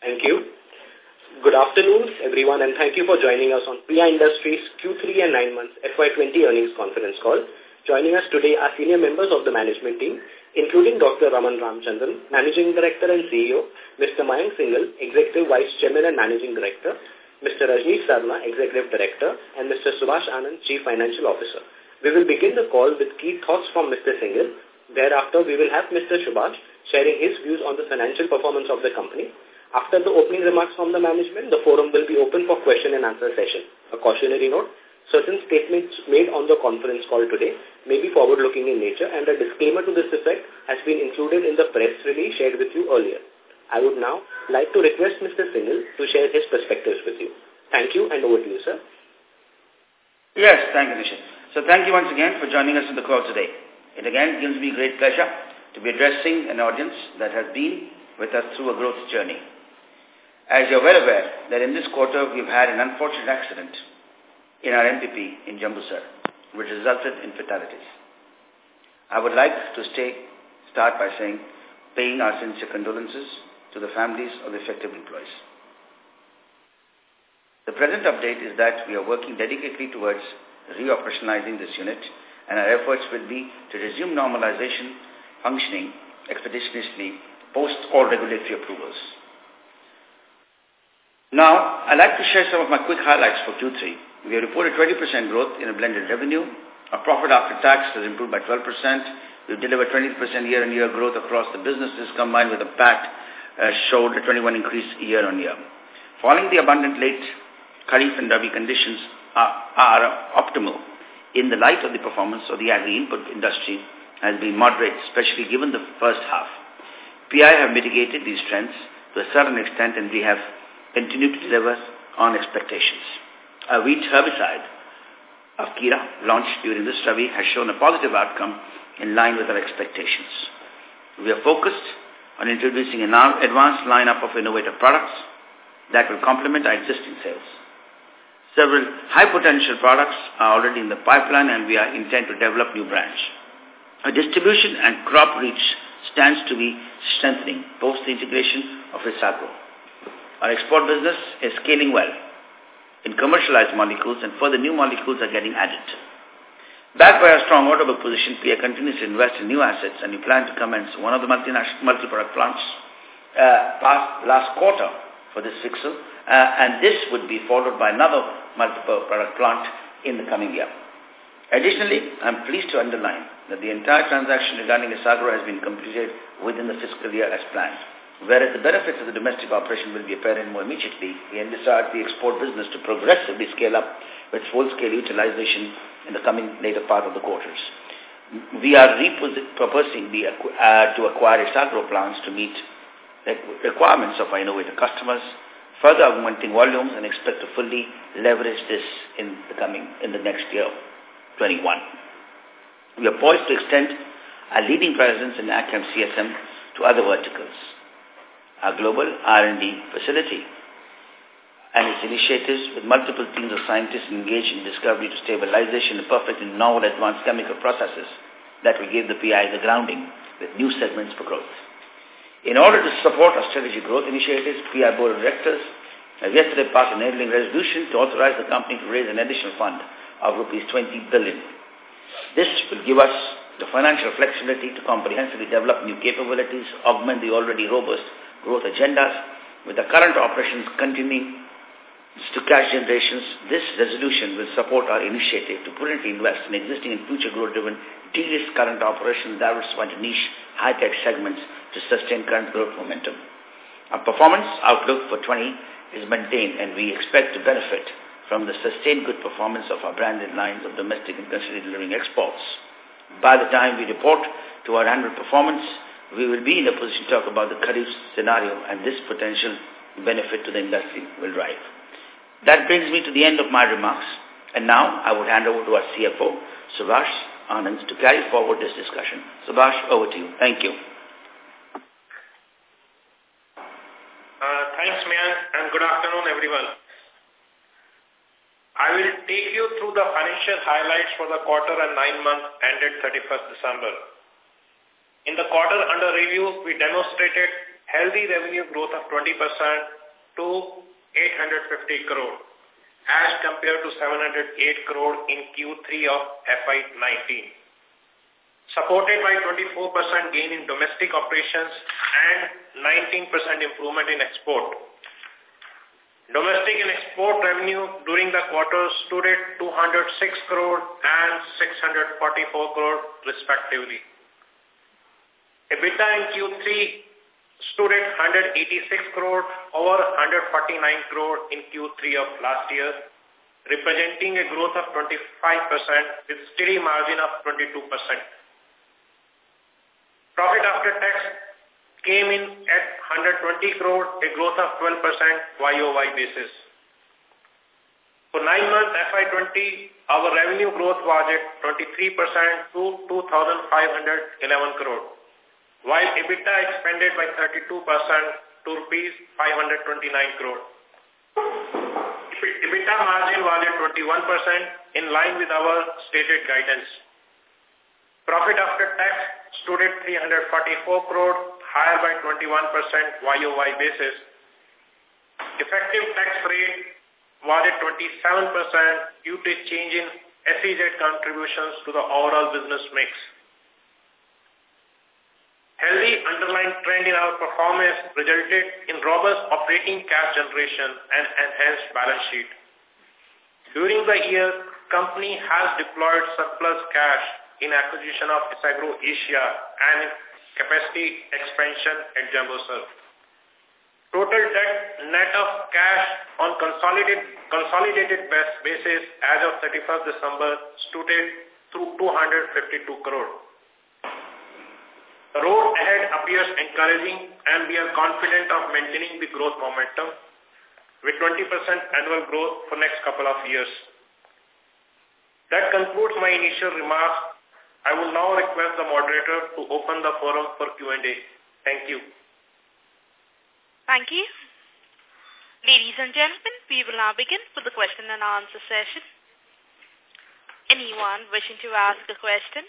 Thank you. Good afternoon, everyone, and thank you for joining us on PI Industries Q3 and 9 months FY20 earnings conference call. Joining us today are senior members of the management team, including Dr. Raman Ramachandran, Managing Director and CEO, Mr. Mayank Singhal, Executive Vice Chairman and Managing Director, Mr. Rajnish Sarna, Executive Director, and Mr. Subhash Anand, Chief Financial Officer. We will begin the call with key thoughts from Mr. Singhal. Thereafter, we will have Mr. Subhash sharing his views on the financial performance of the company. After the opening remarks from the management, the forum will be open for question and answer session. A cautionary note, certain statements made on the conference call today may be forward-looking in nature and a disclaimer to this effect has been included in the press release shared with you earlier. I would now like to request Mr. Singhal to share his perspectives with you. Thank you and over to you, sir. Yes, thank you, Nishit. So thank you once again for joining us on the call today. It again gives me great pleasure to be addressing an audience that has been with us through a growth journey. As you're well aware that in this quarter we've had an unfortunate accident in our MPP in Jambusar, which resulted in fatalities. I would like to stay, start by saying, paying our sincere condolences to the families of the affected employees. The present update is that we are working dedicatedly towards reoperationalizing this unit and our efforts will be to resume normalization functioning expeditiously post all regulatory approvals. Now, I'd like to share some of my quick highlights for Q3. We have reported 20% growth in a blended revenue. Our profit after tax has improved by 12%. We've delivered 20% year-on-year growth across the businesses combined with a PAT uh, showed a 21 increase year-on-year. Following the abundant late Kharif and Rabi conditions are, are optimal in the light of the performance of the agri-input industry has been moderate, especially given the first half. PI have mitigated these trends to a certain extent and we have continued to deliver on expectations. A wheat herbicide Awkira launched during this Rabi has shown a positive outcome in line with our expectations. We are focused on introducing an advanced lineup of innovative products that will complement our existing sales. Several high-potential products are already in the pipeline and we are intent to develop new brands. Our distribution and crop reach stands to be strengthening post the integration of Isagro. Our export business is scaling well in commercialized molecules and further new molecules are getting added. Backed by our strong order book position, PI continues to invest in new assets and we plan to commence one of the multinational multi-product plants uh, past last quarter for this fiscal, uh, and this would be followed by another multi-product plant in the coming year. Additionally, I'm pleased to underline that the entire transaction regarding Isagro has been completed within the fiscal year as planned. Whereas the benefits of the domestic operation will be apparent more immediately, we envisage the export business to progressively scale up with full-scale utilization in the coming later part of the quarters. We are repurposing the, uh, to acquire Isagro plants to meet the requirements of our innovative customers, further augmenting volumes and expect to fully leverage this in the coming, in the next year, 21. We are poised to extend our leading presence in AgChem CSM to other verticals. Our global R&D facility and its initiatives with multiple teams of scientists engaged in discovery to stabilization and perfect in novel advanced chemical processes that will give the PI the grounding with new segments for growth. In order to support our strategic growth initiatives, PI Board of Directors has yesterday passed an enabling resolution to authorize the company to raise an additional fund of rupees 20 billion. This will give us the financial flexibility to comprehensively develop new capabilities, augment the already robust growth agendas, with the current operations continuing to cash generations, this resolution will support our initiative to prudently invest in existing and future growth-driven, de-risk current operations diversify into niche, high-tech segments to sustain current growth momentum. Our performance outlook for 20 is maintained and we expect to benefit from the sustained good performance of our branded lines of domestic and consistently delivering exports. By the time we report to our annual performance, we will be in a position to talk about the Kharif scenario and this potential benefit to the industry will drive. That brings me to the end of my remarks. And now I would hand over to our CFO, Subhash Anand, to carry forward this discussion. Subhash, over to you. Thank you. Uh, thanks, Mayank, and good afternoon, everyone. I will take you through the financial highlights for the quarter and nine months ended 31st December. In the quarter under review, we demonstrated healthy revenue growth of 20% to 850 crore as compared to 708 crore in Q3 of FY19 supported by 24% gain in domestic operations and 19% improvement in export. Domestic and export revenue during the quarter stood at 206 crore and 644 crore respectively. EBITDA in Q3 stood at 186 crore over 149 crore in Q3 of last year, representing a growth of 25% with steady margin of 22%. Profit after tax came in at 120 crore, a growth of 12% YOY basis. For nine months FY20, our revenue growth was at 23% to 2,511 crore, while EBITDA expanded by 32% to rupees 529 crore. EBITDA margin was at 21% in line with our stated guidance. Profit after tax stood at 344 crore, higher by 21% YOY basis. Effective tax rate was at 27% due to change in SEZ contributions to the overall business mix. Healthy underlying trend in our performance resulted in robust operating cash generation and enhanced balance sheet. During the year, company has deployed surplus cash in acquisition of Isagro Asia and capacity expansion at Jambusar. Total debt net of cash on consolidated, consolidated basis as of 31st December stood at 252 crore. The road ahead appears encouraging and we are confident of maintaining the growth momentum with 20% annual growth for next couple of years. That concludes my initial remarks I will now request the moderator to open the forum for Q&A. Thank you. Thank you. Ladies and gentlemen, we will now begin with the question and answer session. Anyone wishing to ask a question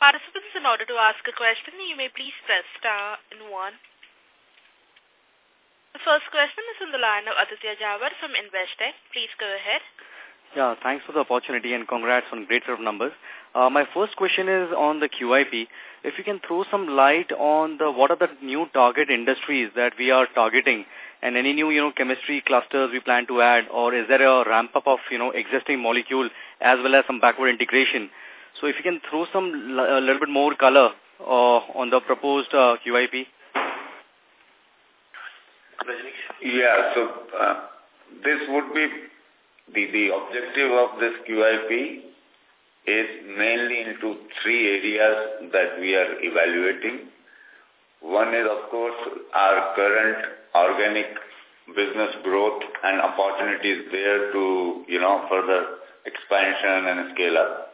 Participants, in order to ask a question, you may please press star and one. The first question is on the line of Aditya Jhawar from Investec. Please go ahead. Yeah, thanks for the opportunity and congrats on great set of numbers. Uh, my first question is on the QIP. If you can throw some light on the what are the new target industries that we are targeting and any new, you know, chemistry clusters we plan to add or is there a ramp up of, you know, existing molecule as well as some backward integration? So if you can throw some a little bit more color uh, on the proposed uh, QIP. Yeah, so uh, this would be the, the objective of this QIP is mainly into three areas that we are evaluating. One is, of course, our current organic business growth and opportunities there to, you know, further expansion and scale up.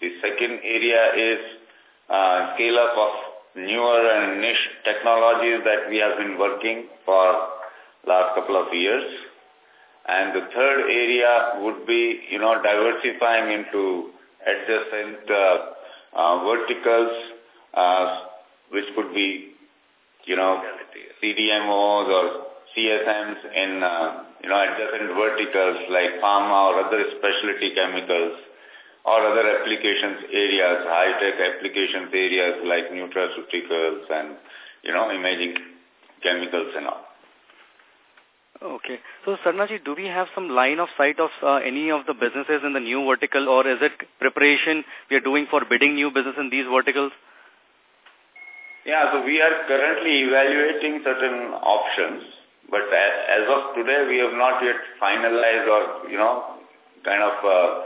The second area is uh, scale up of newer and niche technologies that we have been working for last couple of years. And the third area would be, you know, diversifying into adjacent uh, uh, verticals, uh, which could be, you know, CDMOs or CSMs in, uh, you know, adjacent verticals like pharma or other specialty chemicals or other applications areas, high-tech applications areas like nutraceuticals and, you know, imaging chemicals and all. Okay. So, Sarnaji, do we have some line of sight of uh, any of the businesses in the new vertical or is it preparation we are doing for bidding new business in these verticals? Yeah, so we are currently evaluating certain options, but as, of today, we have not yet finalized or, you know, kind of uh,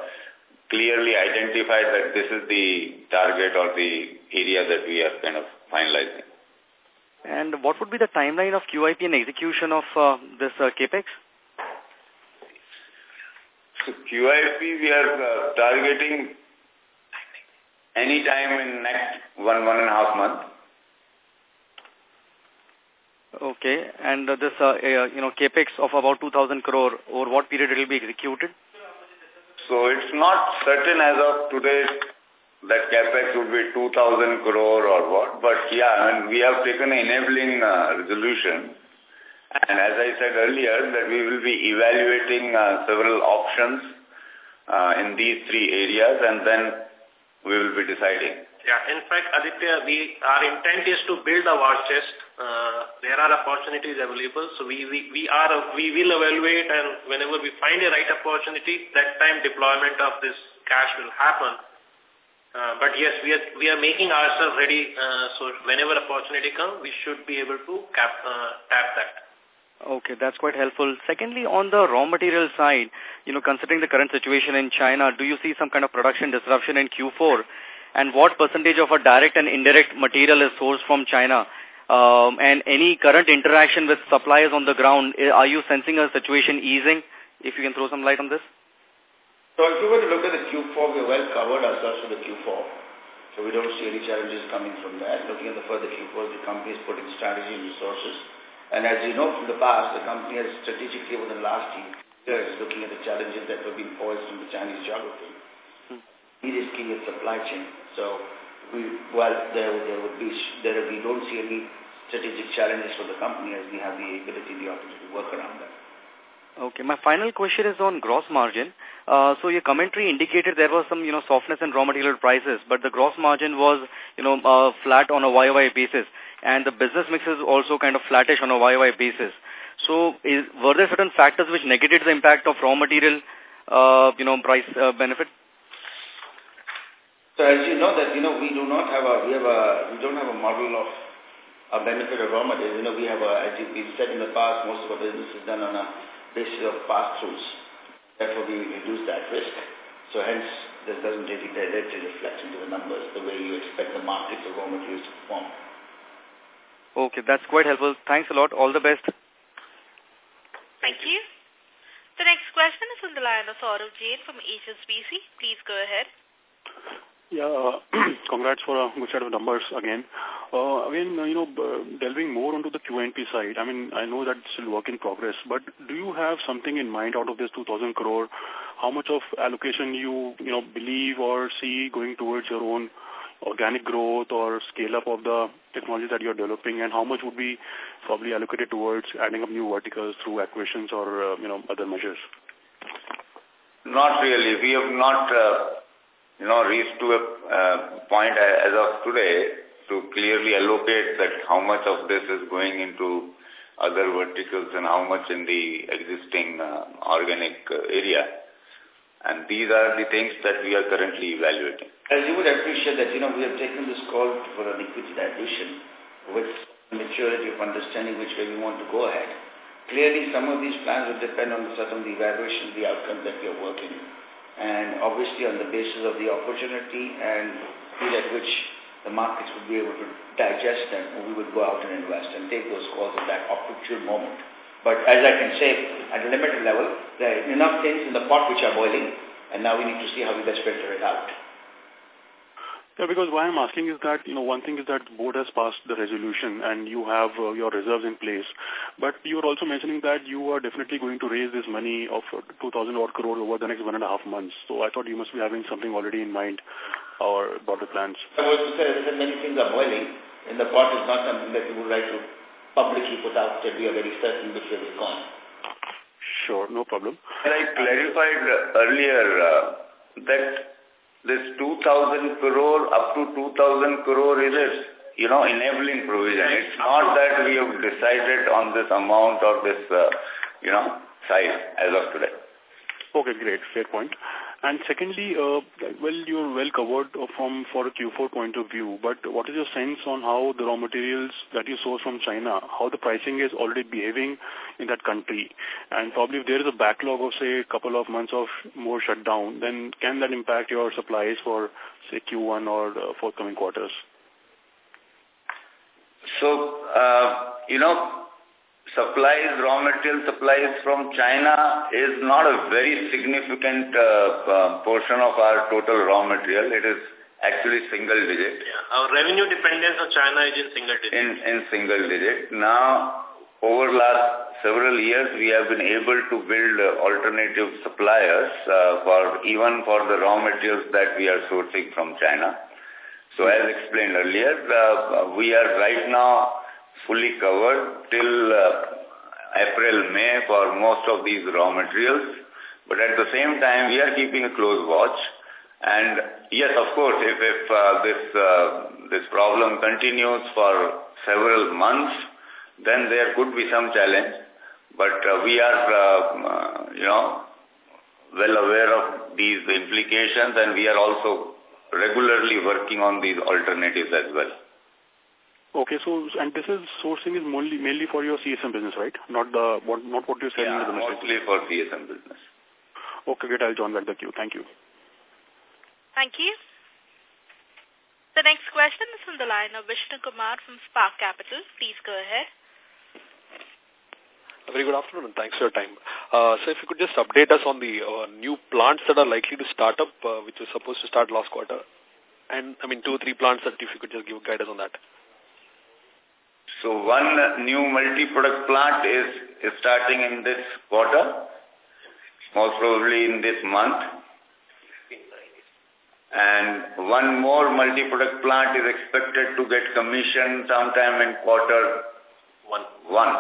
clearly identified that this is the target or the area that we are kind of finalizing. And what would be the timeline of QIP and execution of uh, this uh, CAPEX? So QIP, we are uh, targeting any time in next one, one and a half month. Okay, and uh, this, uh, uh, you know, capex of about 2,000 crore, over what period it will be executed? So it's not certain as of today that capex would be 2,000 crore or what, but yeah, and we have taken an enabling uh, resolution. And as I said earlier, that we will be evaluating uh, several options uh, in these three areas, and then we will be deciding. Yeah, in fact, Aditya, we our intent is to build a war chest. Uh, there are opportunities available, so we we we are we will evaluate, and whenever we find a right opportunity, that time deployment of this cash will happen. Uh, but yes, we are we are making ourselves ready. Uh, so whenever opportunity comes, we should be able to cap, uh, tap that. Okay, that's quite helpful. Secondly, on the raw material side, you know, considering the current situation in China, do you see some kind of production disruption in Q4? and what percentage of our direct and indirect material is sourced from China? Um, and any current interaction with suppliers on the ground, eh, are you sensing a situation easing? If you can throw some light on this. So if you were to look at the Q4, we're well covered ourselves for the Q4. So we don't see any challenges coming from that. Looking at the further Q4, the company is putting strategy and resources. And as you know from the past, the company has strategically over the last years looking at the challenges that were being posed from the Chinese geography de-risking its supply chain. So, we, well, there, there would be, there, we don't see any strategic challenges for the company as we have the ability, the opportunity to work around them. Okay, my final question is on gross margin. Uh, so your commentary indicated there was some, you know, softness in raw material prices, but the gross margin was, you know, uh, flat on a YOY basis, and the business mix is also kind of flattish on a YOY basis. So, is, were there certain factors which negated the impact of raw material, uh, you know, price uh, benefit? So as you know that, you know, we do not have a, we have a, we don't have a model of a benefit of raw materials. You know, we have a, as we've said in the past, most of our business is done on a basis of pass-throughs. Therefore, we reduce that risk. So hence, this doesn't really directly reflect into the numbers the way you expect the markets of raw materials to perform. Okay, that's quite helpful. Thanks a lot. All the best. Thank you. The next question is on the line of Saurav Jain from HSBC. Please go ahead. Yeah, uh, congrats for a good set of numbers again. Uh, again, uh, you know, delving more onto the QIP side, I mean, I know that's still work in progress, but do you have something in mind out of this 2,000 crore? How much of allocation you, you know, believe or see going towards your own organic growth or scale up of the technology that you're developing and how much would be probably allocated towards adding up new verticals through acquisitions or, uh, you know, other measures? Not really. We have not uh, you know, reached to a uh, point as of today to clearly allocate that how much of this is going into other verticals and how much in the existing uh, organic uh, area. And these are the things that we are currently evaluating. As you would appreciate that, you know, we have taken this call for an equity dilution with maturity of understanding which way we want to go ahead. Clearly, some of these plans will depend on certain the evaluation, the outcomes that we are working and obviously on the basis of the opportunity and speed at which the markets would be able to digest them, we would go out and invest and take those calls at that opportune moment. But as I can say, at a limited level, there are enough things in the pot which are boiling, and now we need to see how we best filter it out. Yeah, because why I'm asking is that, you know, one thing is that the board has passed the resolution and you have uh, your reserves in place. But you are also mentioning that you are definitely going to raise this money of 2,000 odd crore over the next one and a half months. So I thought you must be having something already in mind or about the plans. I was to say that many things are boiling and the pot is not something that you would like to publicly put out that we are very certain which way we're going. Sure, no problem. And I clarified earlier uh, that this 2,000 crore, up to 2,000 crore is a, you know, enabling provision. It's not that we have decided on this amount or this, uh, you know, size as of today. Okay, great. Fair point. And secondly, uh, well, you're well covered from for a Q4 point of view, but what is your sense on how the raw materials that you source from China, how the pricing is already behaving in that country? And probably if there is a backlog of, say, a couple of months of more shutdown, then can that impact your supplies for, say, Q1 or uh, forthcoming quarters? So, uh, you know, supplies, raw material supplies from China is not a very significant uh, uh, portion of our total raw material. It is actually single digit. Yeah. Our revenue dependence on China is in single digit. In, in single digit. Now, over last several years, we have been able to build uh, alternative suppliers uh, for even for the raw materials that we are sourcing from China. So as explained earlier, uh, we are right now fully covered till uh, April, May for most of these raw materials. But at the same time, we are keeping a close watch. And yes, of course, if, if uh, this, uh, this problem continues for several months, then there could be some challenge. But uh, we are, uh, you know, well aware of these implications and we are also regularly working on these alternatives as well. Okay, so and this is sourcing is mainly mainly for your CSM business, right? Not the what not what you're selling yeah, in the domestic. mostly for CSM business. Okay, great. I'll join back the queue. Thank you. Thank you. The next question is from the line of Vishnu Kumar from Spark Capital. Please go ahead. A very good afternoon and thanks for your time. Uh, so if you could just update us on the uh, new plants that are likely to start up, uh, which was supposed to start last quarter. And, I mean, two or three plants that if you could just give guidance on that. So one new multi-product plant is, is starting in this quarter, most probably in this month. And one more multi-product plant is expected to get commissioned sometime in quarter one. one,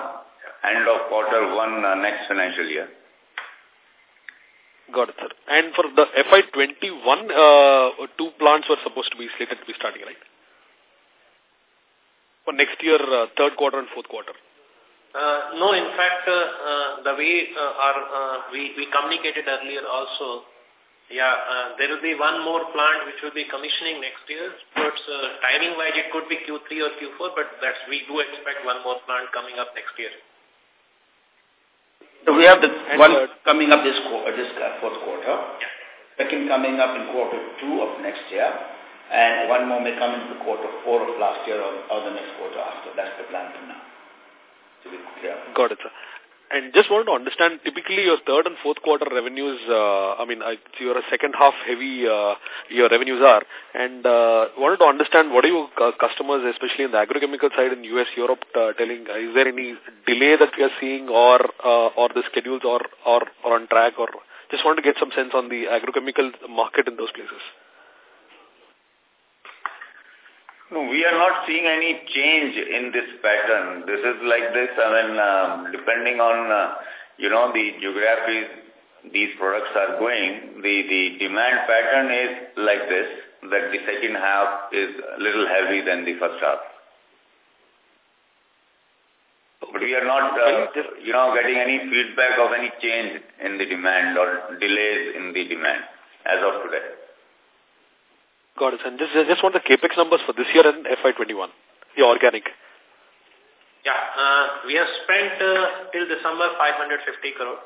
end of quarter one uh, next financial year. Got it, sir. And for the FY21, uh, two plants were supposed to be slated to be starting, right? For next year, uh, third quarter and fourth quarter. Uh, no, in fact, uh, uh, the way uh, our, uh, we, we communicated earlier also, yeah, uh, there will be one more plant which will be commissioning next year. But uh, timing-wise, it could be Q3 or Q4, but that's we do expect one more plant coming up next year. So we have the And, one coming up this, qu- uh, this uh, fourth quarter, yeah. second coming up in quarter two of next year, and one more may come into the quarter four of last year or, or the next quarter after. That's the plan for now. Got it, sir. And just wanted to understand, typically your third and fourth quarter revenues, uh, I mean, I, you're a second half heavy, uh, your revenues are, and uh, wanted to understand what are your customers, especially in the agrochemical side in US, Europe, uh, telling, uh, is there any delay that we are seeing or, uh, or the schedules or, or, or on track or just want to get some sense on the agrochemical market in those places. No, we are not seeing any change in this pattern. This is like this, I mean, um, depending on, uh, you know, the geographies these products are going, the, the demand pattern is like this, that the second half is a little heavy than the first half. But we are not, uh, you know, getting any feedback of any change in the demand or delays in the demand as of today. Got it, and just, just want the capex numbers for this year and FY21, the organic. Yeah, uh, we have spent uh, till December 550 crore.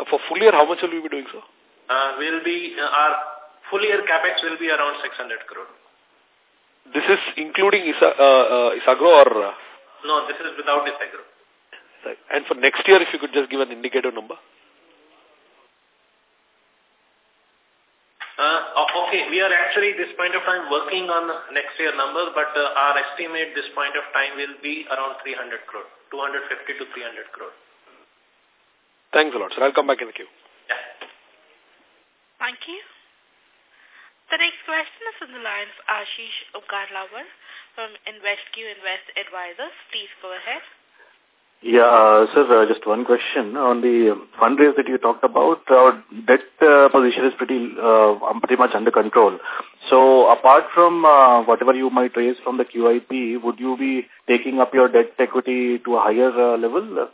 Uh, For full year, how much will we be doing, sir? Uh, will be, uh, our full year capex will be around 600 crore. This is including Isa, uh, uh, Isagro or... Uh, No, this is without Isagro. and for next year, if you could just give an indicator number. Uh, okay, we are actually this point of time working on next year numbers, but uh, our estimate this point of time will be around 300 crore, 250 to 300 crore. Thanks a lot, sir. I'll come back in the queue. Yeah. Thank you. The next question is from the line of Ashish Ukarlawar from InvestQ Invest Advisors. Please go ahead. Yeah, uh, sir, uh, just one question on the fundraise that you talked about. Our debt uh, position is pretty uh, um, pretty much under control. So apart from uh, whatever you might raise from the QIP, would you be taking up your debt equity to a higher uh, level?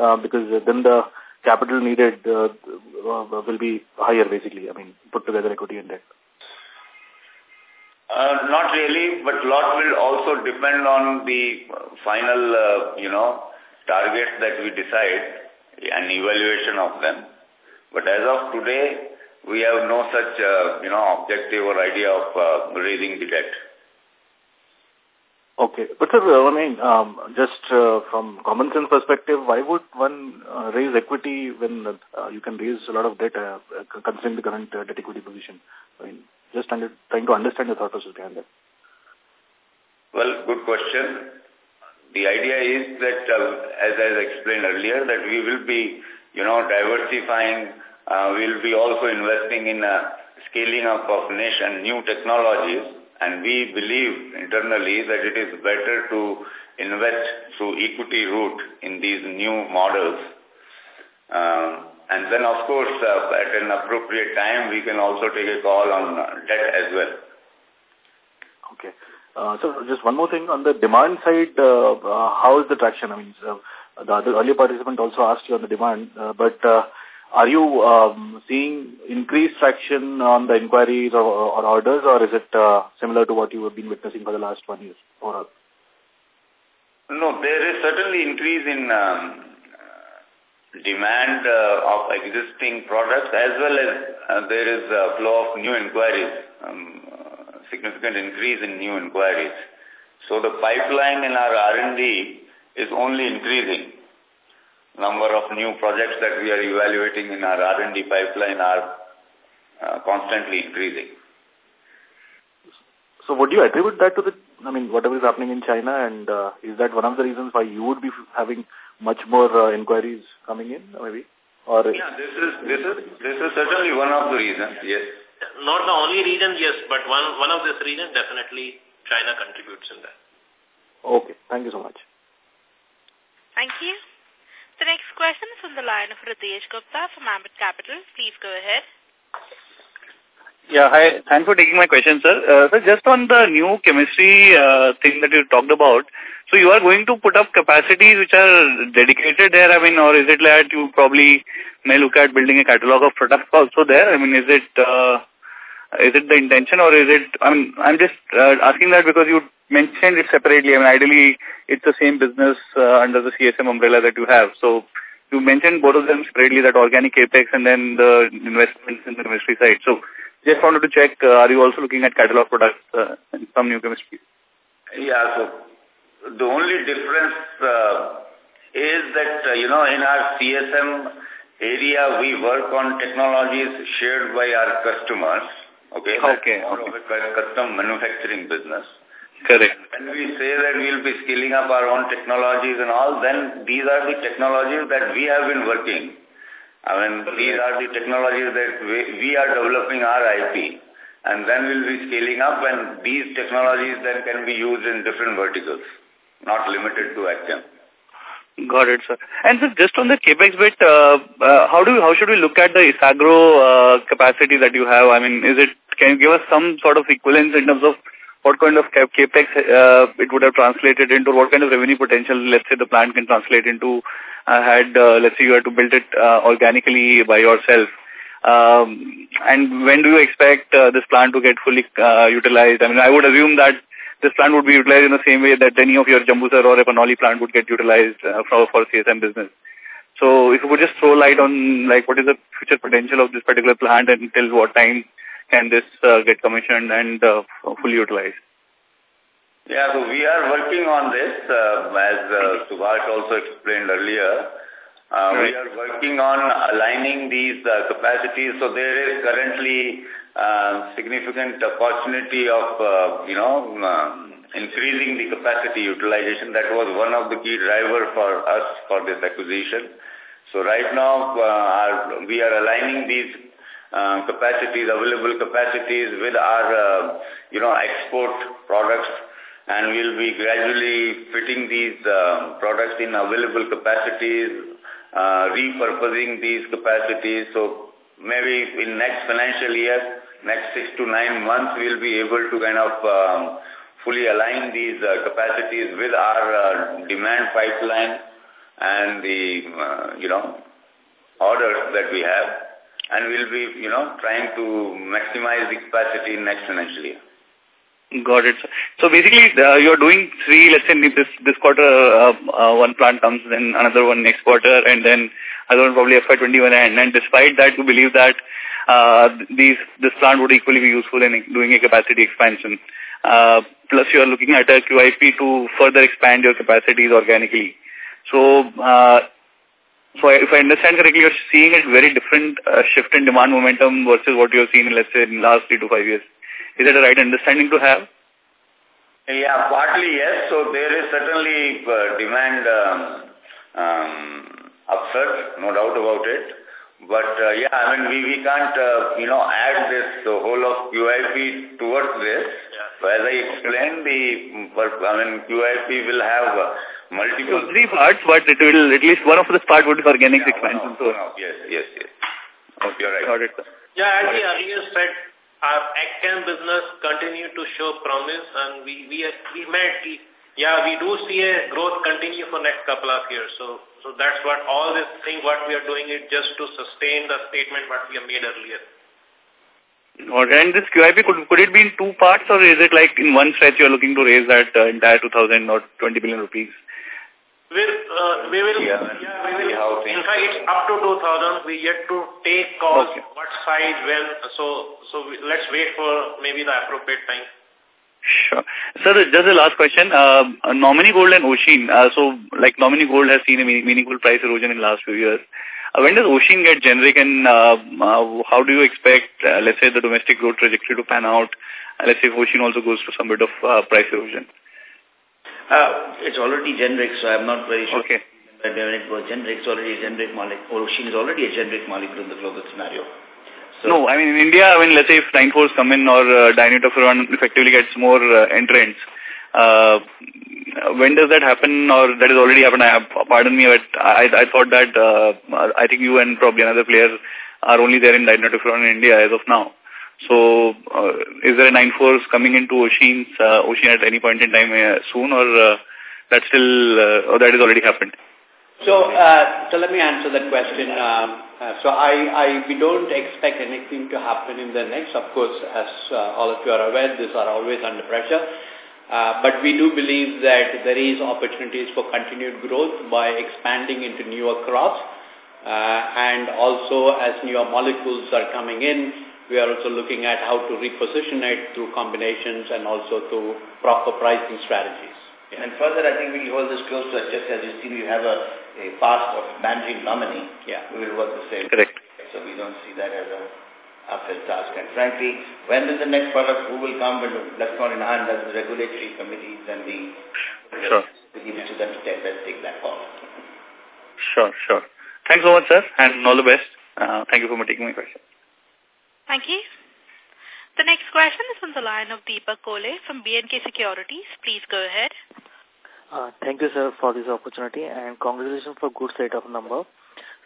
Uh, because then the capital needed uh, uh, will be higher, basically. I mean, put together equity and debt. Uh, not really, but lot will also depend on the final, uh, you know, targets that we decide and evaluation of them. But as of today, we have no such, uh, you know, objective or idea of uh, raising the debt. Okay. But sir, I mean, um, just uh, from common sense perspective, why would one uh, raise equity when uh, you can raise a lot of debt uh, considering the current uh, debt equity position? I mean, just under, trying to understand the thought process behind that. Well, good question. The idea is that, uh, as I explained earlier, that we will be, you know, diversifying. Uh, we will be also investing in uh, scaling up of niche new technologies and we believe internally that it is better to invest through equity route in these new models. Uh, and then, of course, uh, at an appropriate time, we can also take a call on debt as well. Okay. Uh, so just one more thing on the demand side, uh, uh, how is the traction? I mean, uh, the other earlier participant also asked you on the demand, uh, but uh, are you um, seeing increased traction on the inquiries or, or orders, or is it similar to what you have been witnessing for the last one year overall? No, there is certainly increase in um, demand of existing products as well as there is a flow of new inquiries, um, significant increase in new inquiries. So the pipeline in our R&D is only increasing number of new projects that we are evaluating in our R&D pipeline are uh, constantly increasing. So would you attribute that to the, I mean, whatever is happening in China and uh, is that one of the reasons why you would be having much more uh, inquiries coming in maybe? Or yeah, this is, this is, this is certainly one of the reasons, yes. Not the only reason, yes, but one, one of this reasons definitely China contributes in that. Okay, thank you so much. Thank you. The next question is from the line of Ritesh Gupta from Ambit Capital. Please go ahead. Yeah, hi. Thanks for taking my question, sir. Uh, so just on the new chemistry uh, thing that you talked about, so you are going to put up capacities which are dedicated there, I mean, or is it that you probably may look at building a catalog of products also there? I mean, is it uh, is it the intention or is it, I mean, I'm just uh, asking that because you mentioned it separately. I mean, ideally, it's the same business uh, under the CSM umbrella that you have. So you mentioned both of them separately, that organic capex and then the investments in the chemistry side. So just wanted to check, uh, are you also looking at catalog products uh, and some new chemistry? Yeah, so the only difference uh, is that, uh, you know, in our CSM area, we work on technologies shared by our customers. Okay. Okay. More okay. of a custom manufacturing business. Correct. When we say that we'll be scaling up our own technologies and all, then these are the technologies that we have been working. I mean, these are the technologies that we, we are developing our IP. And then we'll be scaling up and these technologies then can be used in different verticals, not limited to AgChem. Got it, sir. And just on the capex bit, uh, uh, how do how should we look at the Isagro uh, capacity that you have? I mean, is it can you give us some sort of equivalence in terms of what kind of capex uh, it would have translated into, what kind of revenue potential, let's say, the plant can translate into, uh, had, uh, let's say, you had to build it uh, organically by yourself. Um, and when do you expect uh, this plant to get fully uh, utilized? I mean, I would assume that this plant would be utilized in the same way that any of your Jambusar or Panoli plant would get utilized uh, for, for CSM business. So if you could just throw light on like what is the future potential of this particular plant and until what time can this uh, get commissioned and uh, fully utilized? Yeah, so we are working on this, uh, as uh, Subhash also explained earlier. Uh, right. We are working on aligning these uh, capacities. So there is currently uh, significant opportunity of, uh, you know, um, increasing the capacity utilization. That was one of the key drivers for us for this acquisition. So right now, uh, our, we are aligning these uh, capacities, available capacities with our, uh, you know, export products and we'll be gradually fitting these uh, products in available capacities, uh, repurposing these capacities. So maybe in next financial year, next six to nine months, we'll be able to kind of um, fully align these uh, capacities with our uh, demand pipeline and the, uh, you know, orders that we have and we'll be, you know, trying to maximize the capacity in next financial year. Got it. So basically, uh, you're doing three, let's say this this quarter, uh, uh, one plant comes, then another one next quarter, and then other one probably FY21 and, and despite that, you believe that uh, these this plant would equally be useful in doing a capacity expansion. Uh, plus you are looking at a QIP to further expand your capacities organically. So, uh, so if I understand correctly, you're seeing a very different uh, shift in demand momentum versus what you've seen, let's say, in the last three to five years. Is that a right understanding to have? Yeah, partly yes. So there is certainly uh, demand um, um, upsurge, no doubt about it. But uh, yeah, I mean, we, we can't, uh, you know, add this the whole of QIP towards this. Yeah. As I explained, the, I mean, QIP will have uh, multiple... So three parts, but it will, at least one of the part would be organic yeah, expansion. No, no, yes, yes, yes. Okay, You're right. Got it, sir. Yeah, as we earlier said, our AgChem business continue to show promise and we, we, we met, yeah, we do see a growth continue for next couple of years. So, so that's what all this thing, what we are doing is just to sustain the statement what we have made earlier. And this QIP, could, could it be in two parts or is it like in one stretch you are looking to raise that uh, entire 2000 or 20 billion rupees? Uh, we will, yeah, yeah we will, in fact, it's up to 2000. We yet to take calls, okay. what size, when, so, so we, let's wait for maybe the appropriate time. Sure. Sir, just a last question. Uh, Nominee Gold and Osheen, uh, so like Nominee Gold has seen a meaningful price erosion in the last few years. Uh, when does Osheen get generic and uh, uh, how do you expect, uh, let's say, the domestic growth trajectory to pan out? Uh, let's say if Osheen also goes to some bit of uh, price erosion. Uh, it's already generic, so I'm not very sure. Okay. When it was generic, it's already a generic molecule. Oroshin is already a generic molecule in the global scenario. So no, I mean, in India, I mean, let's say if 9-4s come in or uh, effectively gets more uh, entrants, uh, when does that happen or that has already happened? I, pardon me, but I, I thought that uh, I think you and probably another player are only there in dinotefuran in India as of now. So, uh, is there a 9-4s coming into Osheen's, uh, Osheen at any point in time uh, soon or uh, that still, uh, or that has already happened? So, uh, so let me answer that question. Um, uh, so I, I, we don't expect anything to happen in the next. Of course, as uh, all of you are aware, these are always under pressure. Uh, but we do believe that there is opportunities for continued growth by expanding into newer crops. Uh, and also as newer molecules are coming in, we are also looking at how to reposition it through combinations and also through proper pricing strategies. Yeah. And further, I think we'll hold this close to us. Just as you see, we have a, a past of managing nominee. Yeah. We will work the same. Correct. So we don't see that as a uphill task. And frankly, when will the next product, who will come, but that's not in hand, that's the regulatory committees and the... Sure. We leave it to them to take, let's take that call. Sure, sure. Thanks so much, sir, and all the best. Uh, thank you for taking my question. Thank you. The next question is from the line of Deepak Kole from B&K Securities. Please go ahead. Uh, thank you, sir, for this opportunity and congratulations for good set of number.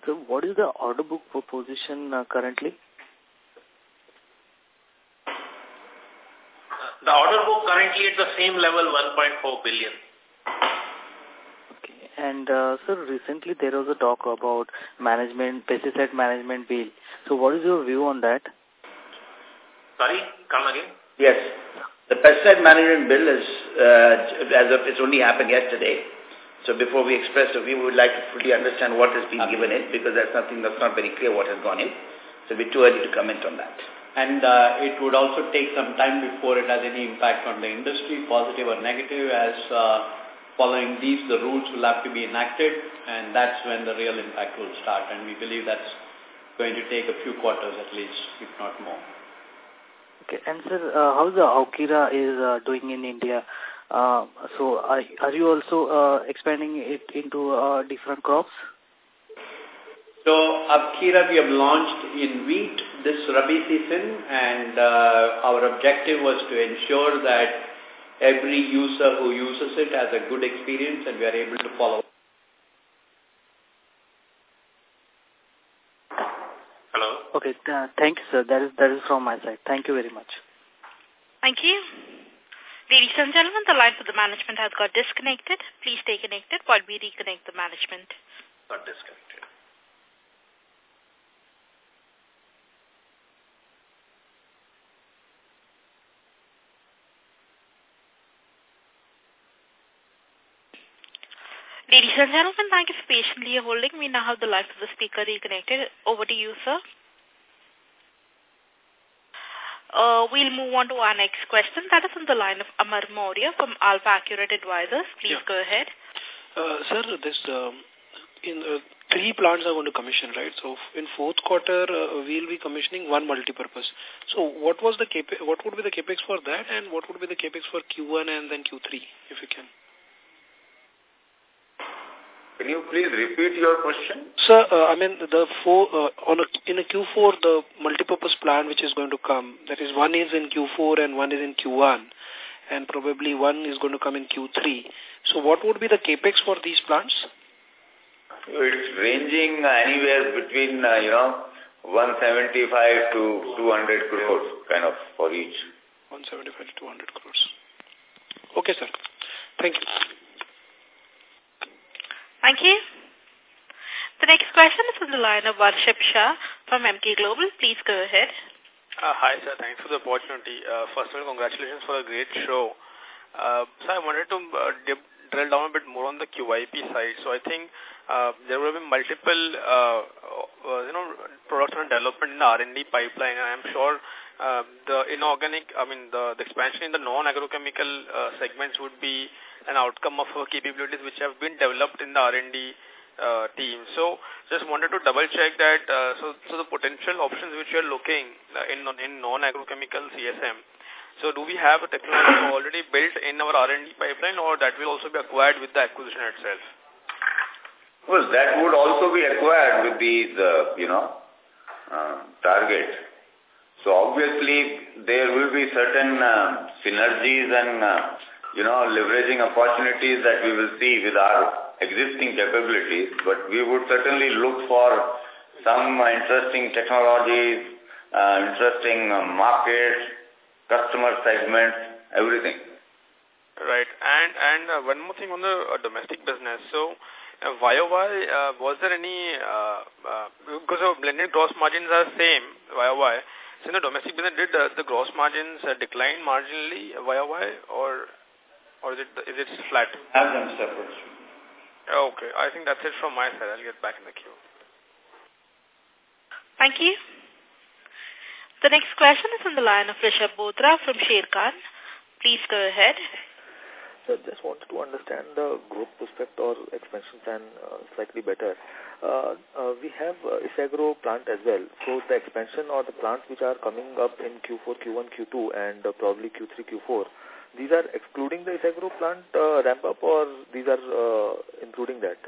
So what is the order book position uh, currently? The order book currently at the same level, 1.4 billion. Okay. And, uh, sir, recently there was a talk about management, pesticide management bill. So what is your view on that? Sorry, come again? Yes. The pesticide management bill is, uh, as of it's only happened yesterday. So before we express a view, we would like to fully understand what has been okay. given in because that's nothing that's not very clear what has gone in. So it'd be too early to comment on that. And uh, it would also take some time before it has any impact on the industry, positive or negative, as uh, following these, the rules will have to be enacted, and that's when the real impact will start. And we believe that's going to take a few quarters at least, if not more. Okay. And sir, uh, how the Awkira is uh, doing in India? Uh, so are, are you also uh, expanding it into uh, different crops? So Awkira we have launched in wheat this Rabi season and uh, our objective was to ensure that every user who uses it has a good experience and we are able to follow Okay, uh, thank you, sir. That is, that is from my side. Thank you very much. Thank you. Ladies and gentlemen, the line for the management has got disconnected. Please stay connected while we reconnect the management. Got disconnected. Ladies and gentlemen, thank you for patiently holding. We now have the line for the speaker reconnected. Over to you, sir. Uh, we'll move on to our next question. That is on the line of Amar Maurya from AlfAccurate Advisors. Please yeah. go ahead. Uh, sir, this um, in uh, three plants are going to commission, right? So in fourth quarter, uh, we'll be commissioning one multi-purpose. So what was the capex, what would be the capex for that, and what would be the capex for Q1 and then Q3, if you can? Can you please repeat your question? Sir, uh, I mean, the four, uh, on a, in a Q4, the multi-purpose plant which is going to come, that is one is in Q4 and one is in Q1, and probably one is going to come in Q3. So what would be the capex for these plants? It's ranging anywhere between, uh, you know, 175 to 200 crores kind of for each. 175 to 200 crores. Okay, sir. Thank you. Thank you. The next question is from the line of Varship Shah from Emkay Global. Please go ahead. Uh, hi, sir. Thanks for the opportunity. Uh, first of all, congratulations for a great show. Uh, so I wanted to uh, dip, drill down a bit more on the QIP side. So I think uh, there will be multiple, uh, uh, you know, products under development in the R&D pipeline, and I'm sure uh, the inorganic, I mean, the, the expansion in the non-agrochemical uh, segments would be an outcome of our capabilities which have been developed in the R&D uh, team. So just wanted to double check that, uh, so, so the potential options which you're looking uh, in, in non-agrochemical CSM, so do we have a technology already built in our R&D pipeline or that will also be acquired with the acquisition itself? Well, that would also be acquired with these, uh, you know, uh, targets. So obviously there will be certain uh, synergies and uh, you know, leveraging opportunities that we will see with our existing capabilities, but we would certainly look for some interesting technologies, uh, interesting uh, markets, customer segments, everything. Right. And and uh, one more thing on the uh, domestic business. So, uh, YOY, uh, was there any, uh, uh, because of blended gross margins are same, YOY, so in the domestic business, did uh, the gross margins uh, decline marginally, YOY, or or is it is it flat? Have them separate. Okay, I think that's it from my side. I'll get back in the queue. Thank you. The next question is on the line of Rishabh Botra from Sharekhan. Please go ahead. So just wanted to understand the growth prospect or expansion plan uh, slightly better. Uh, uh, we have uh, Isagro plant as well. So the expansion or the plants which are coming up in Q4, Q1, Q2 and uh, probably Q3, Q4, these are excluding the Isagro plant uh, ramp up or these are uh, including that?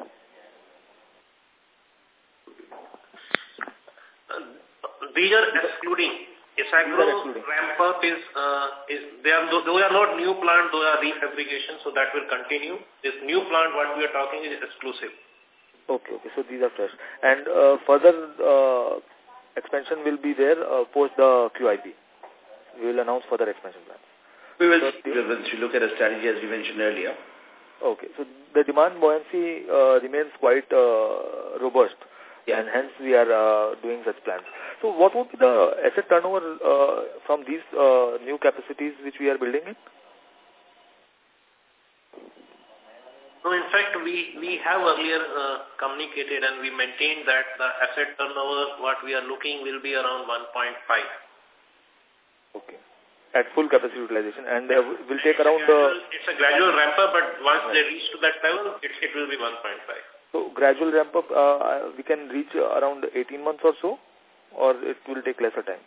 these are excluding. Isagro ramp up is, uh, is they are, those are not new plant, those are refabrication, so that will continue. This new plant, what we are talking is exclusive. Okay, okay, so these are fresh. And uh, further uh, expansion will be there uh, post the QIP. We will announce further expansion plans. We will, once we look at a strategy as we mentioned earlier. Okay, so the demand buoyancy uh, remains quite uh, robust yeah. and hence we are uh, doing such plans. So what would be the asset turnover uh, from these uh, new capacities which we are building in? No, in fact, we, we have earlier uh, communicated and we maintained that the asset turnover, what we are looking will be around 1.5. Okay at full capacity utilization and they will take around the... It's a gradual ramp up but once right. they reach to that level, it, it will be 1.5. So gradual ramp up, uh, we can reach around 18 months or so or it will take lesser time?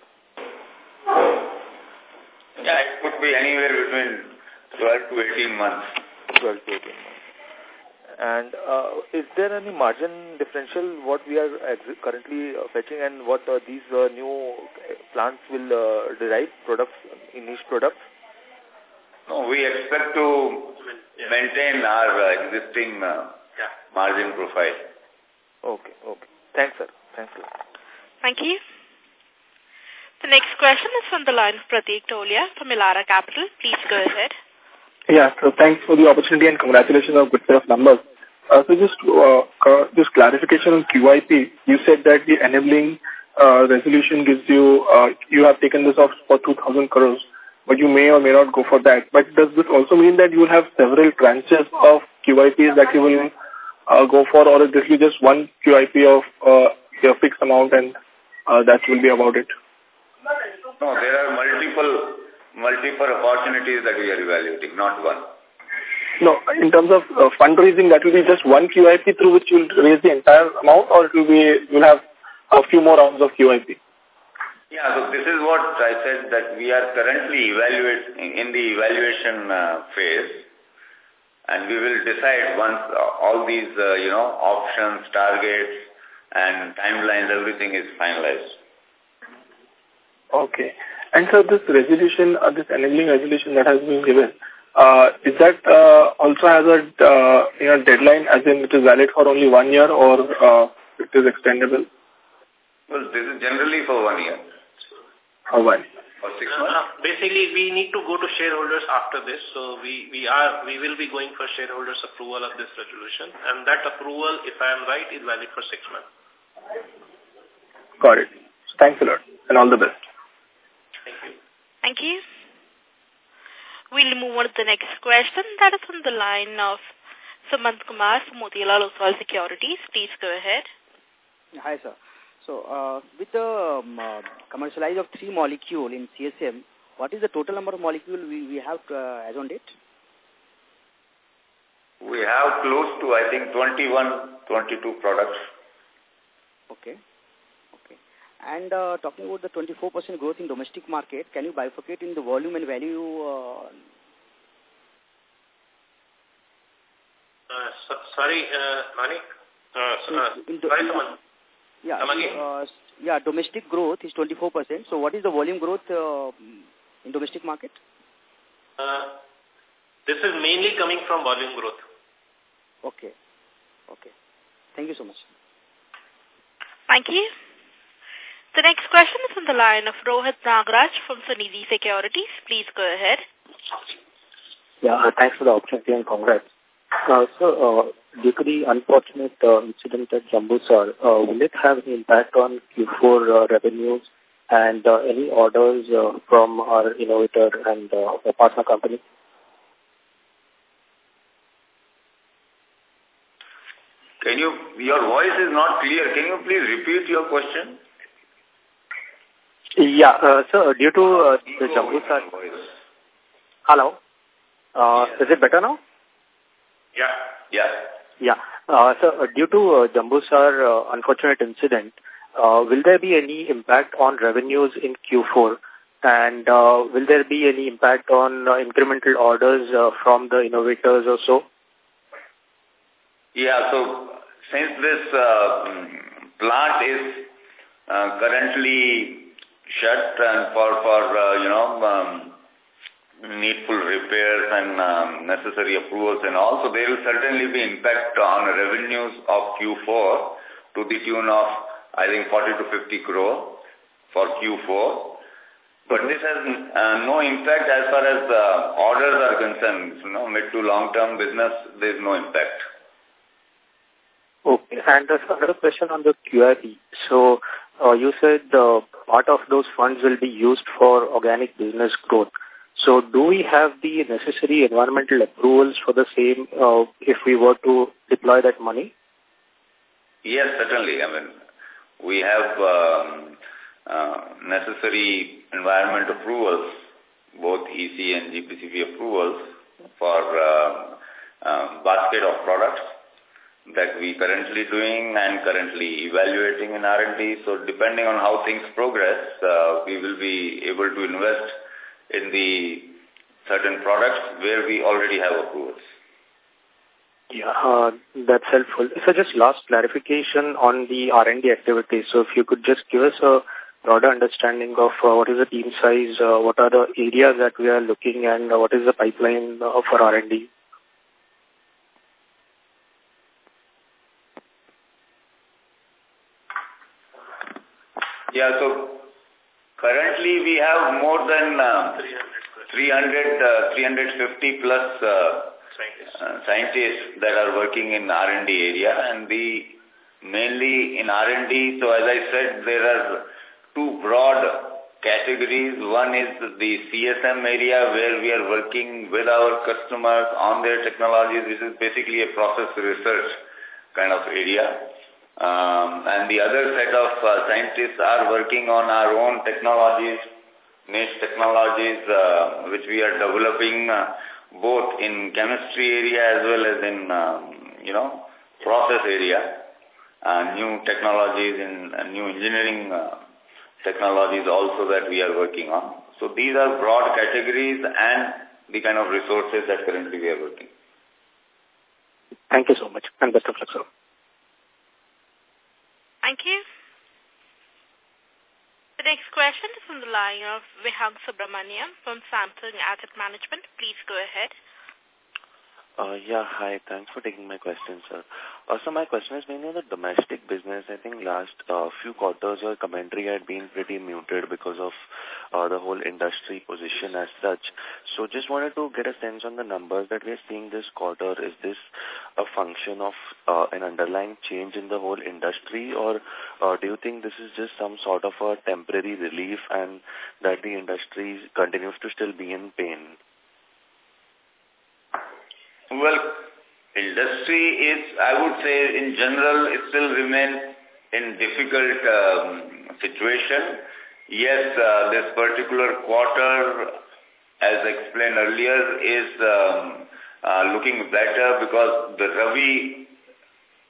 Yeah, it could be anywhere between 12 to 18 months. 12 to 18 months. And uh, is there any margin differential what we are currently uh, fetching and what uh, these uh, new plants will uh, derive products in niche products? No, we expect to maintain our uh, existing uh, margin profile. Okay, okay. Thanks, sir. Thanks a lot. Thank you. The next question is from the line of Pratik Tolia from Elara Capital. Please go ahead. Yeah, so thanks for the opportunity and congratulations on good set of numbers. Uh, so just uh, uh, just clarification on QIP. You said that the enabling uh, resolution gives you, uh, you have taken this off for 2,000 crores, but you may or may not go for that. But does this also mean that you will have several tranches of QIPs that you will uh, go for, or this will be just one QIP of uh, a fixed amount and uh, that will be about it? No, there are multiple multiple opportunities that we are evaluating, not one. No, in terms of uh, fundraising, that will be just one QIP through which you will raise the entire amount, or it will be you'll have a few more rounds of QIP. Yeah, so this is what I said that we are currently evaluating in the evaluation uh, phase, and we will decide once all these uh, you know options, targets, and timelines, everything is finalized. Okay. And so this resolution, uh, this enabling resolution that has been given, uh, is that uh, also has a uh, you know, deadline as in it is valid for only one year or uh, it is extendable? Well, this is generally for one year. For one For six months? Uh, basically, we need to go to shareholders after this. So we, we are we will be going for shareholders approval of this resolution. And that approval, if I am right, is valid for six months. Got it. Thanks a lot and all the best. Thank you. Thank you. We'll move on to the next question. That is on the line of Sumant Kumar from Motilal Oswal Securities. Please go ahead. Hi, sir. So, uh, with the um, uh, commercialize of three molecule in CSM, what is the total number of molecule we, we have uh, as on date? We have close to, I think, 21, 22 products. Okay. Okay. And uh, talking about the 24% growth in domestic market, can you bifurcate in the volume and value? Uh, uh, so, sorry, uh, Manik. Uh, uh, sorry, someone. Yeah, yeah, domestic growth is 24%. So what is the volume growth uh, in domestic market? Uh, this is mainly coming from volume growth. Okay. Okay. Thank you so much. Thank you. The next question is on the line of Rohit Nagraj from Sunidhi Securities. Please go ahead. Yeah, uh, thanks for the opportunity and congrats. Uh, so, uh, due to the unfortunate uh, incident at Jambusar, uh, will it have an impact on Q4 uh, revenues and uh, any orders uh, from our innovator and uh, partner company? Can you, your voice is not clear. Can you please repeat your question? Yeah, uh, so due to uh, the Jambusar... Hello? Uh, Is it better now? Yeah. Yeah. Yeah. Uh, so uh, due to uh, Jambusar uh, unfortunate incident, uh, will there be any impact on revenues in Q4? And uh, will there be any impact on uh, incremental orders uh, from the innovators or so? Yeah, so since this uh, plant is uh, currently shut and for, for uh, you know, um, needful repairs and um, necessary approvals and all. So there will certainly be impact on revenues of Q4 to the tune of, I think, 40 to 50 crore for Q4. But this has uh, no impact as far as uh, orders are concerned. You know, mid to long-term business, there is no impact. And another question on the QIP. So uh, you said uh, part of those funds will be used for organic business growth. So do we have the necessary environmental approvals for the same uh, if we were to deploy that money? Yes, certainly. I mean, we have um, uh, necessary environment approvals, both EC and GPCB approvals for uh, uh, basket of products that we currently doing and currently evaluating in R&D. So depending on how things progress, uh, we will be able to invest in the certain products where we already have approvals. Yeah, uh, that's helpful. So just last clarification on the R&D activities. So if you could just give us a broader understanding of uh, what is the team size, uh, what are the areas that we are looking and uh, what is the pipeline uh, for R&D? Yeah, so currently we have more than uh, 300, uh, 350 plus uh, scientists. Uh, scientists that are working in R&D area and the mainly in R&D. So as I said, there are two broad categories. One is the CSM area where we are working with our customers on their technologies. This is basically a process research kind of area. Um, and the other set of uh, scientists are working on our own technologies niche technologies uh, which we are developing uh, both in chemistry area as well as in, um, you know, process area. Uh, new technologies in uh, new engineering uh, technologies also that we are working on. So these are broad categories and the kind of resources that currently we are working. Thank you so much and best of luck, sir. Thank you. The next question is from the line of Vihang Subramaniam from Samsung Asset Management. Please go ahead. Uh, yeah, hi. Thanks for taking my question, sir. Uh, so my question is mainly on the domestic business. I think last uh, few quarters your commentary had been pretty muted because of uh, the whole industry position as such. So just wanted to get a sense on the numbers that we are seeing this quarter. Is this a function of uh, an underlying change in the whole industry or uh, do you think this is just some sort of a temporary relief and that the industry continues to still be in pain? Well, industry is, I would say, in general, it still remains in difficult um, situation. Yes, uh, this particular quarter, as explained earlier, is um, uh, looking better because the Rabi,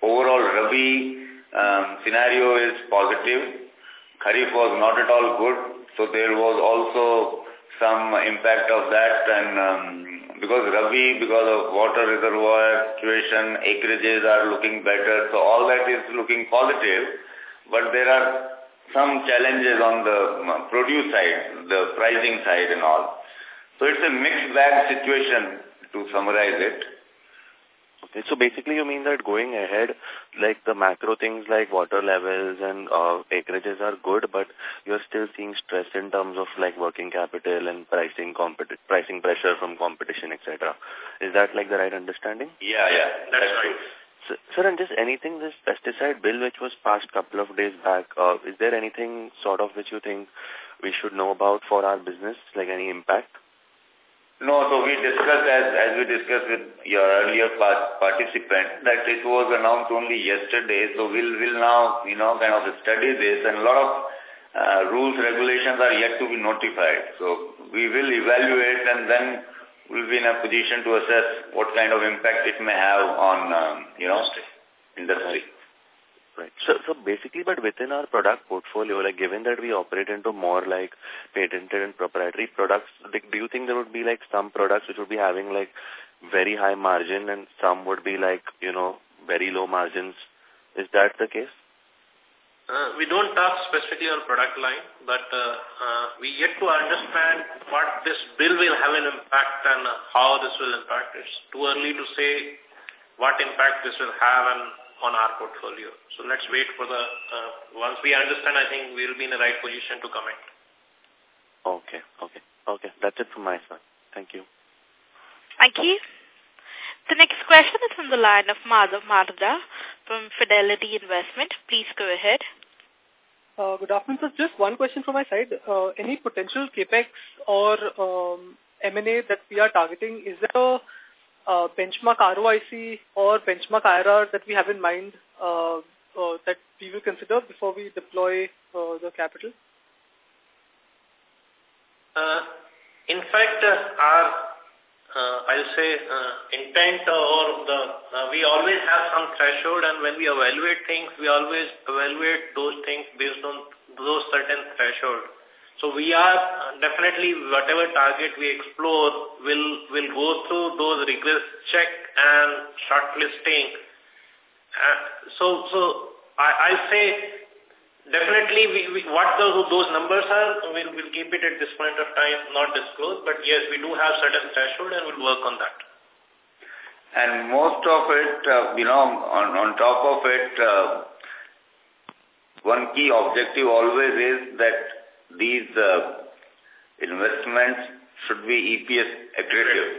overall Rabi um, scenario is positive. Kharif was not at all good, so there was also some impact of that and um, because Rabi, because of water reservoir situation, acreages are looking better. So all that is looking positive. But there are some challenges on the um, produce side, the pricing side and all. So it's a mixed bag situation to summarize it. Okay, so basically you mean that going ahead, like the macro things like water levels and uh, acreages are good, but you're still seeing stress in terms of like working capital and pricing competi pricing pressure from competition, etc. Is that like the right understanding? Yeah, yeah, that's, right. So, sir, and just anything, this pesticide bill which was passed couple of days back, uh, is there anything sort of which you think we should know about for our business, like any impact? No, so we discussed, as, as we discussed with your earlier part, participant, that it was announced only yesterday, so we'll, we'll now, you know, kind of study this, and a lot of uh, rules, regulations are yet to be notified. So we will evaluate and then we'll be in a position to assess what kind of impact it may have on, um, you know, industry. Right. So, so basically, but within our product portfolio, like given that we operate into more like patented and proprietary products, like, do you think there would be like some products which would be having like very high margin and some would be like, you know, very low margins? Is that the case? Uh, we don't talk specifically on product line, but uh, uh, we yet to understand what this bill will have an impact and how this will impact. It's too early to say what impact this will have and on our portfolio. So let's wait for the, uh, once we understand, I think we'll be in the right position to comment. Okay, okay, okay. That's it from my side. Thank you. Thank you. The next question is from the line of Madhav Marda from Fidelity Investment. Please go ahead. Uh, good afternoon, sir. Just one question from my side. Uh, any potential capex or um, M&A that we are targeting, is there a uh, benchmark ROIC or benchmark IRR that we have in mind uh, uh, that we will consider before we deploy uh, the capital? Uh, in fact, uh, our, uh, I'll say, uh, intent or the, uh, we always have some threshold and when we evaluate things, we always evaluate those things based on those certain threshold. So we are uh, definitely, whatever target we explore, will will go through those rigorous check and shortlisting. Uh, so, so I, I'll say Definitely, we, we, what those, those numbers are, we'll, we'll keep it at this point of time, not disclosed. But yes, we do have certain threshold and we'll work on that. And most of it, uh, you know, on, on top of it, uh, one key objective always is that these uh, investments should be EPS accretive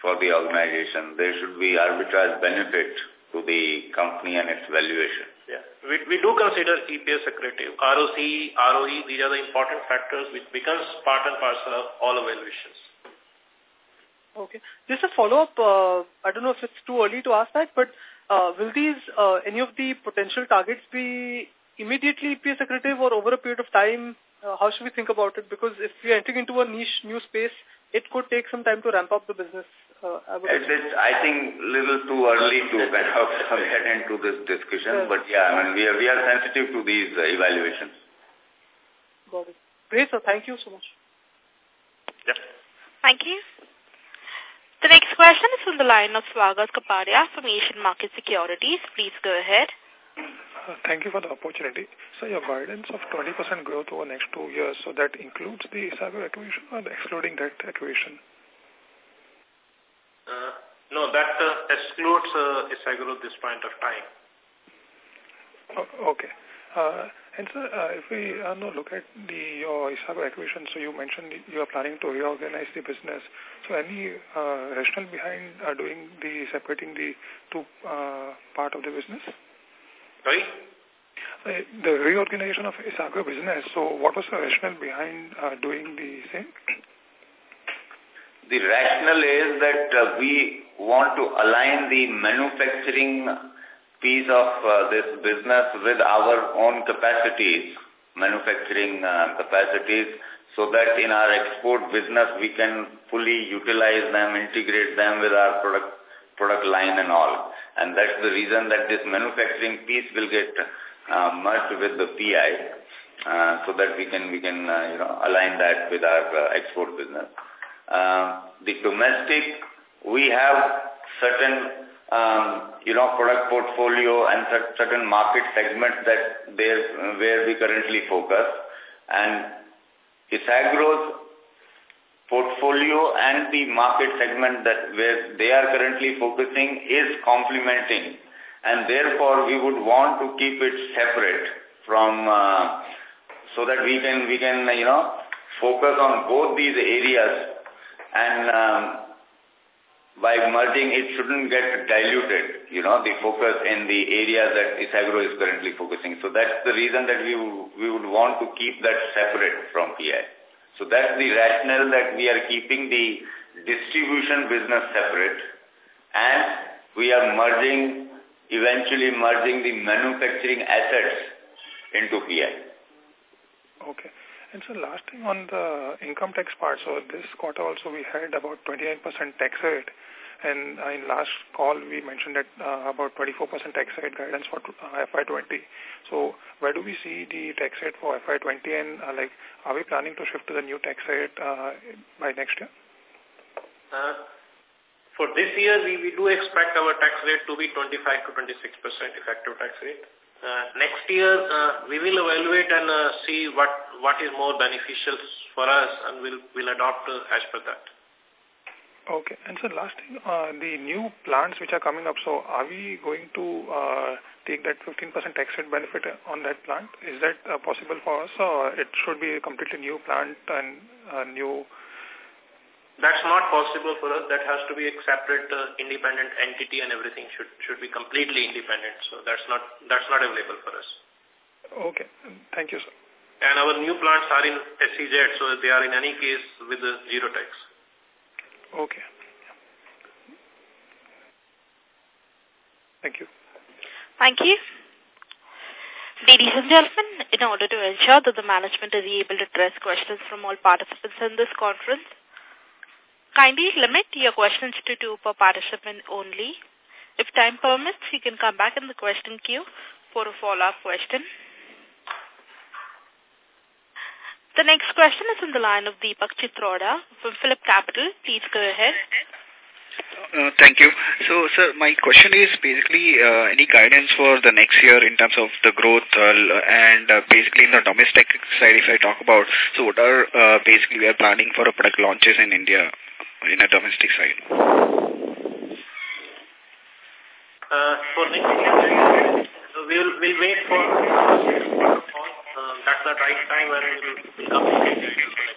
for the organization. There should be arbitrage benefit to the company and its valuation. Yeah. We, we do consider EPS accretive. ROC, ROE, these are the important factors which becomes part and parcel of all evaluations. Okay. Just a follow-up, uh, I don't know if it's too early to ask that, but uh, will these, uh, any of the potential targets be immediately EPS accretive or over a period of time Uh, how should we think about it? Because if we are entering into a niche new space, it could take some time to ramp up the business. Uh, I, I think little too early to kind of get into this discussion, but yeah, I mean, we are, we are sensitive to these uh, evaluations. Got it. Great, sir. Thank you so much. Yep. Thank you. The next question is from the line of Swagat Kapadia from Asian Market Securities. Please go ahead. Thank you for the opportunity. So your guidance of 20% growth over next two years, so that includes the Isagro acquisition or excluding that acquisition? Uh, no, that uh, excludes uh, Isagro at this point of time. Oh, okay. Uh, and sir, uh, if we uh, no, look at the your Isagro acquisition, so you mentioned you are planning to reorganize the business. So any uh, rationale behind uh, doing the separating the two uh, part of the business? Sorry? Uh, the reorganization of Isagro business. So what was the rationale behind uh, doing the same? The rationale is that uh, we want to align the manufacturing piece of uh, this business with our own capacities, manufacturing uh, capacities, so that in our export business we can fully utilize them, integrate them with our product product line and all. And that's the reason that this manufacturing piece will get uh, merged with the PI, uh, so that we can we can uh, you know align that with our uh, export business. Uh, the domestic, we have certain um, you know product portfolio and certain market segments that there where we currently focus, and Isagro's portfolio and the market segment that where they are currently focusing is complementing. And therefore we would want to keep it separate from uh, so that we can we can you know focus on both these areas. And um, by merging it shouldn't get diluted you know the focus in the areas that Isagro is currently focusing. So that's the reason that we we would want to keep that separate from PI so that's the rationale that we are keeping the distribution business separate and we are merging, eventually merging the manufacturing assets into PI. Okay. And so last thing on the income tax part, so this quarter also we had about 29% tax rate. And uh, in last call, we mentioned that uh, about 24% tax rate guidance for uh, FY20. So where do we see the tax rate for FY20 and like are we planning to shift to the new tax rate by next year? For this year, we, we do expect our tax rate to be 25 to 26% effective tax rate. Uh, next year, uh, we will evaluate and uh, see what, what is more beneficial for us and we'll, we'll adopt as per that. Okay. And so last thing, uh, the new plants which are coming up, so are we going to uh, take that 15% tax rate benefit on that plant? Is that uh, possible for us or it should be a completely new plant and a new... That's not possible for us. That has to be a separate uh, independent entity and everything should should be completely independent. So that's not that's not available for us. Okay. Thank you, sir. And our new plants are in SEZ, so they are in any case with the zero tax. Okay. Thank you. Thank you. Ladies and gentlemen, in order to ensure that the management is able to address questions from all participants in this conference, kindly limit your questions to two per participant only. If time permits, you can come back in the question queue for a follow-up question. The next question is on the line of Deepak Chitroda from Phillip Capital. Please go ahead. Uh, thank you. So, sir, my question is basically uh, any guidance for the next year in terms of the growth uh, and uh, basically in the domestic side if I talk about, so what are uh, basically we are planning for a product launches in India in a domestic side? Uh, for next year, we'll, we'll wait for uh, that's the right time when we'll, come to next year.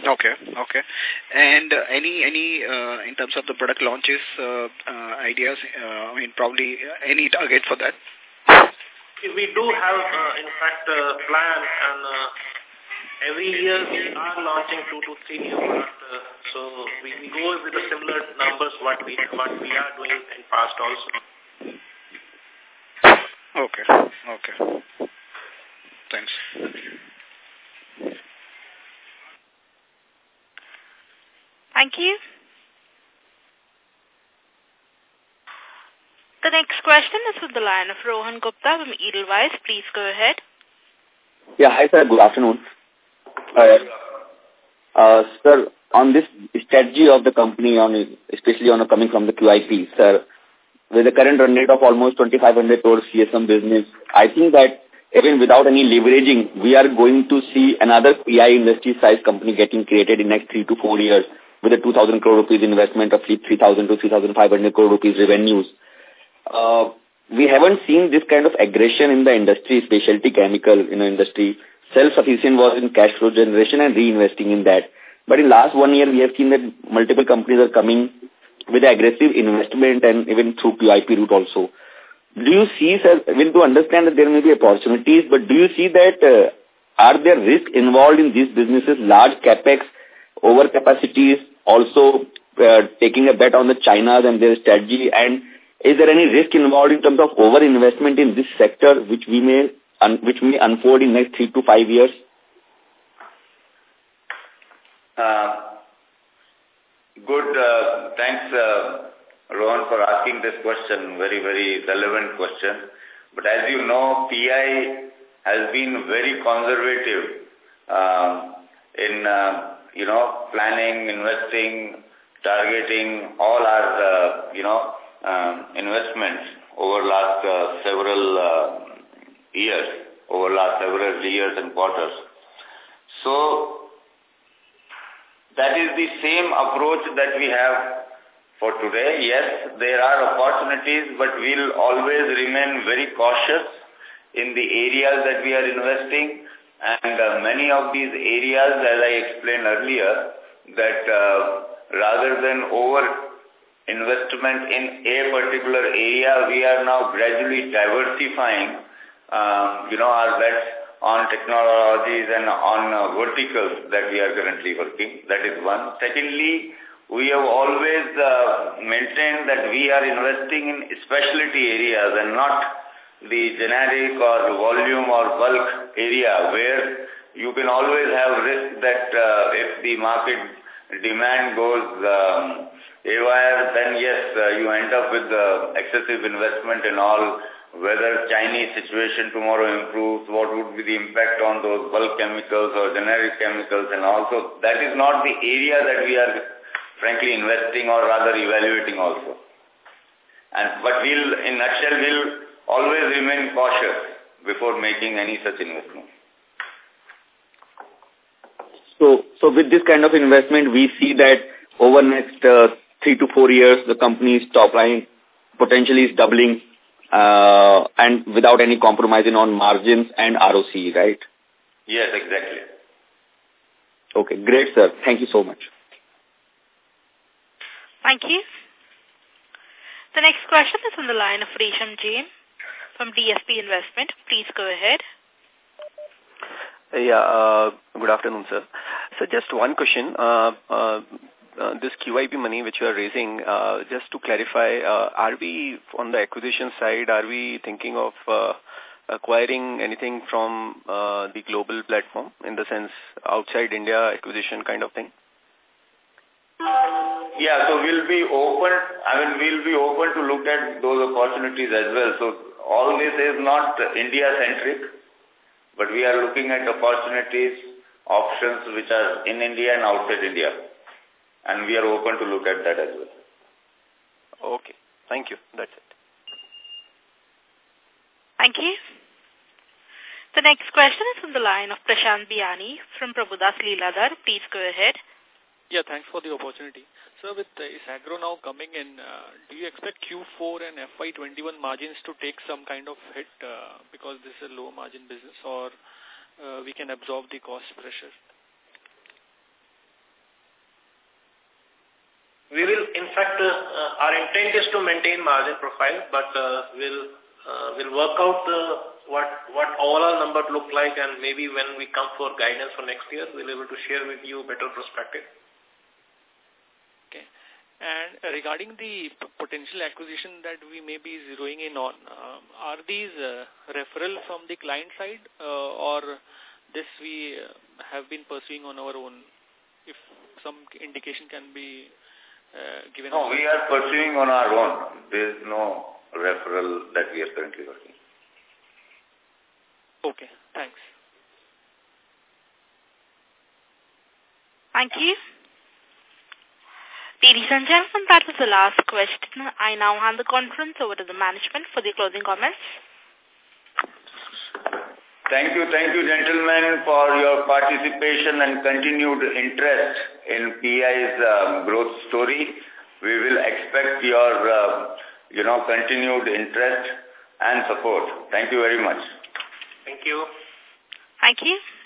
Okay, okay. And uh, any any uh, in terms of the product launches uh, uh, ideas? Uh, I mean, probably any target for that? We do have, uh, in fact, a plan, and uh, every year we are launching two to three new products. Uh, so we, we go with the similar numbers what we what we are doing in past also. Okay. Okay. Thanks. Thank you. The next question is from the line of Rohan Gupta from Edelweiss. Please go ahead. Yeah, hi sir. Good afternoon. Uh, uh, sir, on this strategy of the company, on especially on coming from the QIP, sir, with the current run rate of almost 2,500 crore CSM business, I think that even without any leveraging, we are going to see another PI industry size company getting created in next three to four years with a 2,000 crore rupees investment of 3,000 to 3,500 crore rupees revenues. Uh, we haven't seen this kind of aggression in the industry, specialty chemical you know, industry. Self-sufficient was in cash flow generation and reinvesting in that. But in last one year, we have seen that multiple companies are coming with aggressive investment and even through QIP route also. Do you see, sir, I mean, to understand that there may be opportunities, but do you see that uh, are there risks involved in these businesses, large capex, overcapacities, also uh, taking a bet on the China and their strategy, and is there any risk involved in terms of over-investment in this sector, which we may which may unfold in next three to five years? Uh, good. Uh, thanks, uh, Rohan, for asking this question. Very, very relevant question. But as you know, PI has been very conservative uh, in, uh, you know, planning, investing, targeting all our, uh, you know, um, investments over last uh, several uh, years, over last several years and quarters. So that is the same approach that we have for today. Yes, there are opportunities, but we'll always remain very cautious in the areas that we are investing. And uh, many of these areas, as I explained earlier, that uh, rather than over investment in a particular area, we are now gradually diversifying, uh, you know, our bets on technologies and on uh, verticals that we are currently working. That is one. Secondly, we have always uh, maintained that we are investing in specialty areas and not the generic or volume or bulk area where you can always have risk that uh, if the market demand goes um, then yes, uh, you end up with uh, excessive investment in all whether Chinese situation tomorrow improves, what would be the impact on those bulk chemicals or generic chemicals and also that is not the area that we are frankly investing or rather evaluating also. And But we'll, in nutshell, we'll always remain cautious before making any such investment. So, so with this kind of investment, we see that over next uh, three to four years, the company's top line potentially is doubling uh, and without any compromising on margins and ROC, right? Yes, exactly. Okay, great, sir. Thank you so much. Thank you. The next question is on the line of Resham Jain from DSP Investment. Please go ahead. Yeah, uh, good afternoon, sir. So just one question. Uh, uh, uh, this QIP money which you are raising, uh, just to clarify, uh, are we on the acquisition side, are we thinking of uh, acquiring anything from uh, the global platform in the sense outside India acquisition kind of thing? Yeah, so we'll be open, I mean, we'll be open to look at those opportunities as well. So all this is not India-centric, but we are looking at opportunities, options which are in India and outside India and we are open to look at that as well. Okay. Thank you. That's it. Thank you. The next question is from the line of Prashant Biyani from Prabhudas Lilladher. Please go ahead. Yeah, thanks for the opportunity. So with uh, Isagro now coming in, uh, do you expect Q4 and FY21 margins to take some kind of hit uh, because this is a low margin business or uh, we can absorb the cost pressure? We will, in fact, uh, uh, our intent is to maintain margin profile, but uh, we'll uh, we'll work out what what all our numbers look like, and maybe when we come for guidance for next year, we'll be able to share with you better perspective. Okay. And regarding the potential acquisition that we may be zeroing in on, uh, are these uh, referral from the client side uh, or this we uh, have been pursuing on our own? If some indication can be uh, given. No, we are pursuing on our own. There is no referral that we are currently working. Okay, thanks. Thank you. Ladies and gentlemen, that was the last question. I now hand the conference over to the management for the closing comments. Thank you, thank you, gentlemen, for your participation and continued interest in PI's uh, growth story. We will expect your, uh, you know, continued interest and support. Thank you very much. Thank you. Thank you.